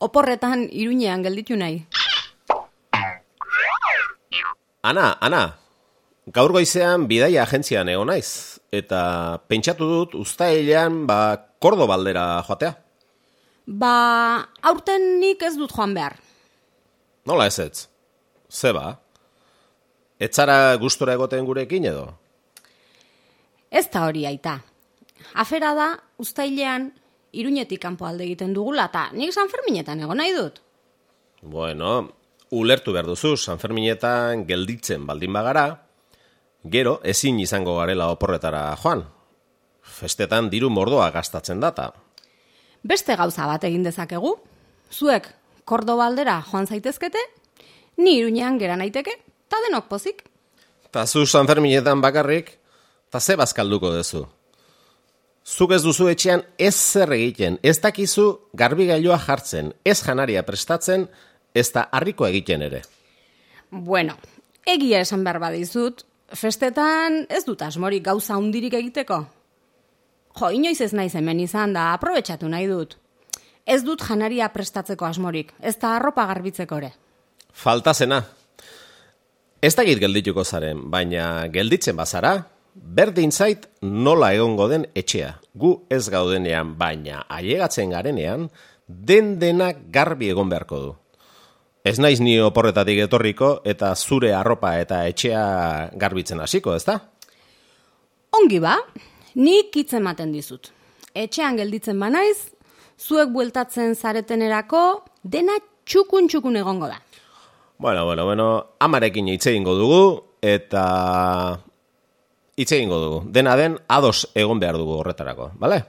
oporretan iruñean gelditu nahi. Ana, Ana, gaur goizean bidaia agentzian egon naiz, eta pentsatu dut ustailean ba Kordobaldera joatea. Ba, aurten nik ez dut joan behar. Nola ez ez? Ze ba? Ez zara gustora egoten gurekin edo? Ez da hori aita. Afera da, ustailean, iruñetik kanpo alde egiten dugula, eta nik San Ferminetan egon nahi dut. Bueno, ulertu behar duzu, San Ferminetan gelditzen baldin bagara, gero ezin izango garela oporretara joan. Festetan diru mordoa gastatzen data. Beste gauza bat egin dezakegu. Zuek, Kordobaldera joan zaitezkete, ni iruñean gera naiteke, ta denok pozik. Ta zu San Ferminetan bakarrik, ta ze bazkalduko duzu. Zuk ez duzu etxean ez zer egiten, ez dakizu garbigailua jartzen, ez janaria prestatzen, ez da harriko egiten ere. Bueno, egia esan behar badizut, festetan ez dut asmorik gauza hundirik egiteko. Jo, inoiz ez naiz hemen izan da, aprobetsatu nahi dut. Ez dut janaria prestatzeko asmorik, ez da arropa garbitzeko ere. Falta zena. Ez dakit geldituko zaren, baina gelditzen bazara, berdin zait nola egongo den etxea. Gu ez gaudenean, baina ailegatzen garenean, den denak garbi egon beharko du. Ez naiz ni oporretatik etorriko eta zure arropa eta etxea garbitzen hasiko, ezta? Ongi ba, nik hitz ematen dizut. Etxean gelditzen banaiz, zuek bueltatzen zaretenerako dena txukun txukun egongo da. Bueno, bueno, bueno, amarekin hitz egingo dugu eta hitz egingo dugu. Dena den ados egon behar dugu horretarako, bale?